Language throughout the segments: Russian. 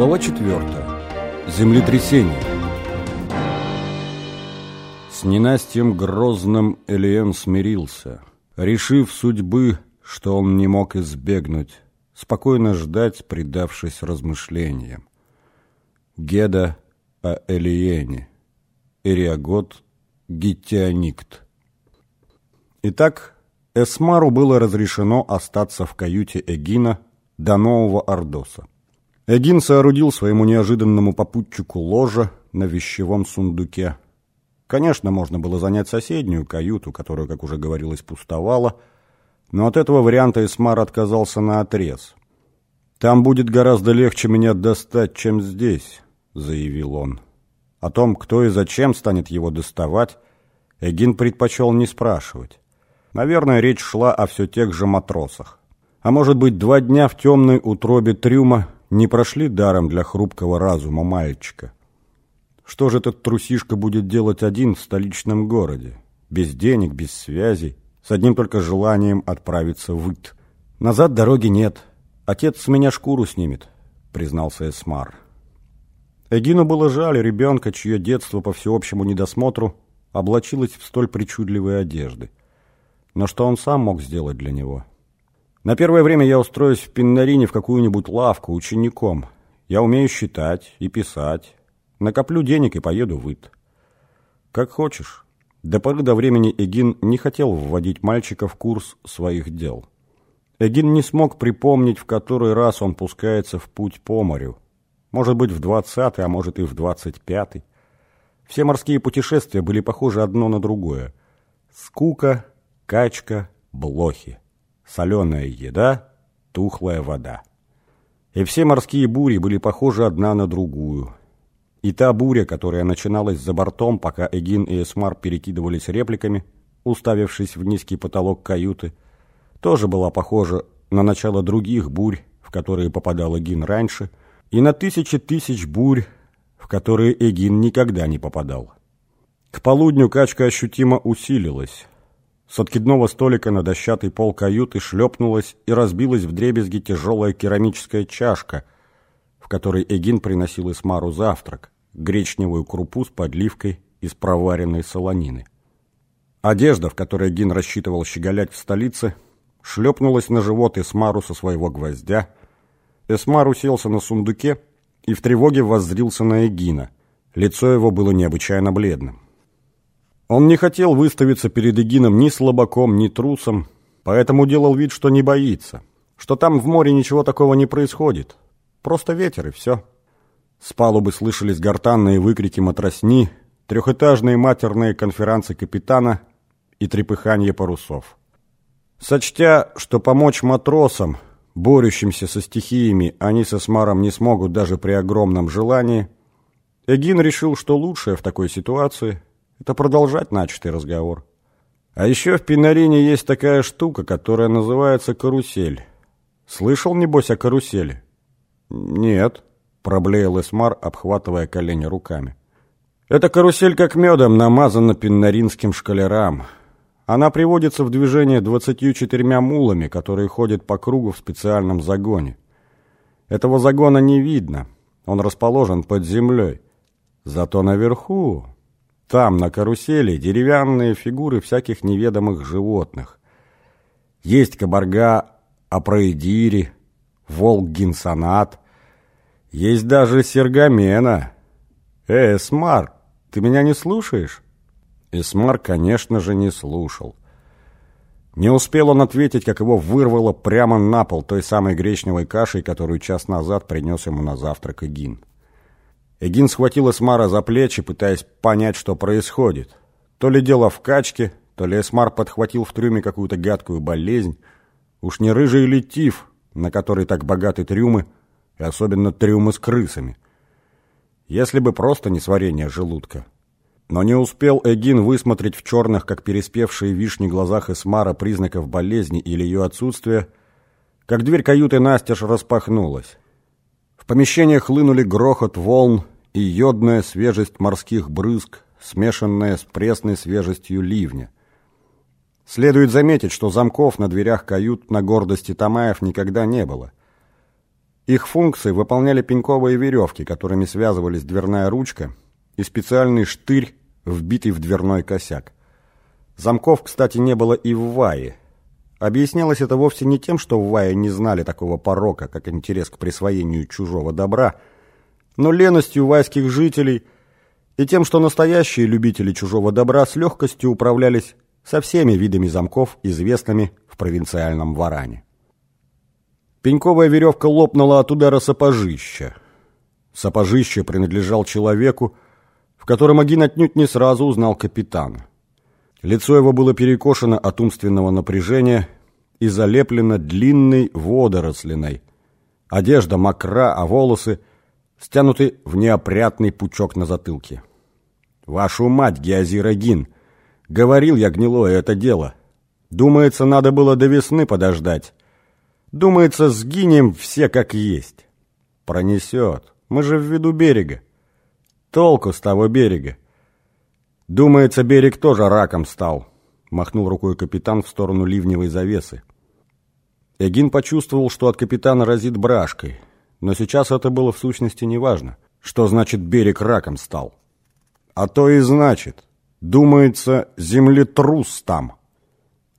Глава 4. Землетрясение. С ненастьем грозным Элиен смирился, решив судьбы, что он не мог избегнуть, спокойно ждать, предавшись размышлениям. Геда о Элиене. Эриагот Гиттионикт. Итак, Эсмару было разрешено остаться в каюте Эгина до Нового Ордоса. Эгин соорудил своему неожиданному попутчику ложа на вещевом сундуке. Конечно, можно было занять соседнюю каюту, которая, как уже говорилось, пустовала, но от этого варианта Эсмар отказался на отрез. «Там будет гораздо легче меня достать, чем здесь», — заявил он. О том, кто и зачем станет его доставать, Эгин предпочел не спрашивать. Наверное, речь шла о все тех же матросах. А может быть, два дня в темной утробе трюма не прошли даром для хрупкого разума мальчика. Что же этот трусишка будет делать один в столичном городе? Без денег, без связей, с одним только желанием отправиться в Ит. Назад дороги нет. Отец с меня шкуру снимет, признался Эсмар. Эгину было жаль ребенка, чье детство по всеобщему недосмотру облачилось в столь причудливые одежды. Но что он сам мог сделать для него? На первое время я устроюсь в Пиннарине в какую-нибудь лавку учеником. Я умею считать и писать. Накоплю денег и поеду в Ит. Как хочешь. До поры до времени Эгин не хотел вводить мальчика в курс своих дел. Эгин не смог припомнить, в который раз он пускается в путь по морю. Может быть, в двадцатый, а может и в двадцать пятый. Все морские путешествия были похожи одно на другое. Скука, качка, блохи соленая еда, тухлая вода. И все морские бури были похожи одна на другую. И та буря, которая начиналась за бортом, пока Эгин и Эсмар перекидывались репликами, уставившись в низкий потолок каюты, тоже была похожа на начало других бурь, в которые попадал Эгин раньше, и на тысячи тысяч бурь, в которые Эгин никогда не попадал. К полудню качка ощутимо усилилась. С откидного столика на дощатый пол каюты шлепнулась и разбилась в дребезги тяжелая керамическая чашка, в которой Эгин приносил Исмару завтрак, гречневую крупу с подливкой из проваренной солонины. Одежда, в которой Эгин рассчитывал щеголять в столице, шлепнулась на живот Эсмару со своего гвоздя. Эсмар уселся на сундуке и в тревоге воззрился на Эгина. Лицо его было необычайно бледным. Он не хотел выставиться перед Эгином ни слабаком, ни трусом, поэтому делал вид, что не боится, что там в море ничего такого не происходит. Просто ветер и все. С палубы слышались гортанные выкрики матросни, трехэтажные матерные конференции капитана и трепыхание парусов. Сочтя, что помочь матросам, борющимся со стихиями, они со Смаром не смогут даже при огромном желании, Эгин решил, что лучшее в такой ситуации – это продолжать начатый разговор. А еще в Пинарине есть такая штука, которая называется карусель. Слышал, небось, о карусели? Нет, проблеял Эсмар, обхватывая колени руками. Эта карусель как медом намазана пиннаринским шкалерам. Она приводится в движение двадцатью четырьмя мулами, которые ходят по кругу в специальном загоне. Этого загона не видно, он расположен под землей. Зато наверху там, на карусели, деревянные фигуры всяких неведомых животных. Есть кабарга Апроидири, волк Гинсонат, есть даже Сергамена. Э, Эсмар, ты меня не слушаешь? Эсмар, конечно же, не слушал. Не успел он ответить, как его вырвало прямо на пол той самой гречневой кашей, которую час назад принес ему на завтрак Эгин. Эгин схватил Эсмара за плечи, пытаясь понять, что происходит. То ли дело в качке, то ли Эсмар подхватил в трюме какую-то гадкую болезнь. Уж не рыжий ли тиф, на который так богаты трюмы, и особенно трюмы с крысами. Если бы просто не сварение желудка. Но не успел Эгин высмотреть в черных, как переспевшие вишни глазах Эсмара признаков болезни или ее отсутствия, как дверь каюты настежь распахнулась. В помещение хлынули грохот волн и йодная свежесть морских брызг, смешанная с пресной свежестью ливня. Следует заметить, что замков на дверях кают на гордости Тамаев никогда не было. Их функции выполняли пеньковые веревки, которыми связывались дверная ручка и специальный штырь, вбитый в дверной косяк. Замков, кстати, не было и в Вае. Объяснялось это вовсе не тем, что в Вае не знали такого порока, как интерес к присвоению чужого добра, но леностью вайских жителей и тем, что настоящие любители чужого добра с легкостью управлялись со всеми видами замков, известными в провинциальном Варане. Пеньковая веревка лопнула от удара сапожища. Сапожище принадлежал человеку, в котором Агин отнюдь не сразу узнал капитана. Лицо его было перекошено от умственного напряжения и залеплено длинной водорослиной. Одежда мокра, а волосы стянуты в неопрятный пучок на затылке. «Вашу мать, Геозир Агин!» Говорил я гнилое это дело. Думается, надо было до весны подождать. Думается, сгинем все как есть. Пронесет. Мы же в виду берега. Толку с того берега. Думается, берег тоже раком стал. Махнул рукой капитан в сторону ливневой завесы. Эгин почувствовал, что от капитана разит брашкой. Но сейчас это было в сущности неважно. Что значит берег раком стал? А то и значит. Думается, землетрус там.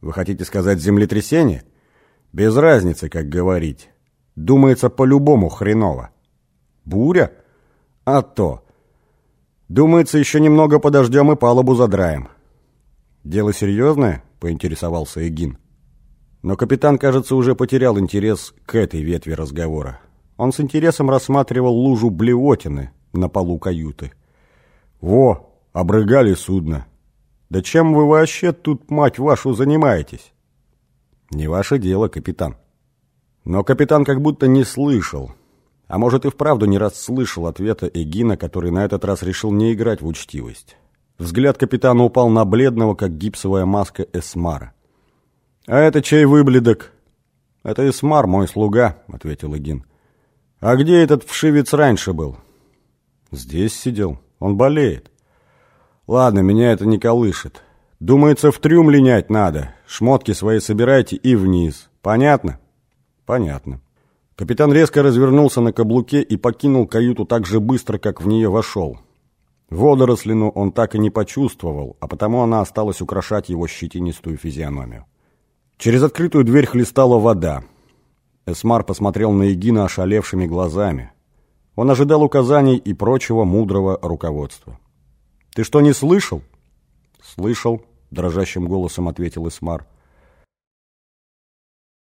Вы хотите сказать землетрясение? Без разницы, как говорить. Думается, по-любому хреново. Буря? А то. Думается, еще немного подождем и палубу задраем. Дело серьезное? Поинтересовался Эгин. Но капитан, кажется, уже потерял интерес к этой ветви разговора. Он с интересом рассматривал лужу блевотины на полу каюты. «Во, обрыгали судно. Да чем вы вообще тут, мать вашу, занимаетесь? Не ваше дело, капитан. Но капитан как будто не слышал, а может и вправду не раз слышал ответа Эгина, который на этот раз решил не играть в учтивость. Взгляд капитана упал на бледного, как гипсовая маска Эсмара. «А это чей выбледок?» «Это Эсмар, мой слуга», — ответил Эгин. «А где этот вшивец раньше был?» «Здесь сидел. Он болеет». Ладно, меня это не колышет. Думается, в трюм линять надо. Шмотки свои собирайте и вниз. Понятно? Понятно. Капитан резко развернулся на каблуке и покинул каюту так же быстро, как в нее вошел. Водорослину он так и не почувствовал, а потому она осталась украшать его щетинистую физиономию. Через открытую дверь хлестала вода. Эсмар посмотрел на Егина ошалевшими глазами. Он ожидал указаний и прочего мудрого руководства. Ты что, не слышал? Слышал, дрожащим голосом ответил Исмар.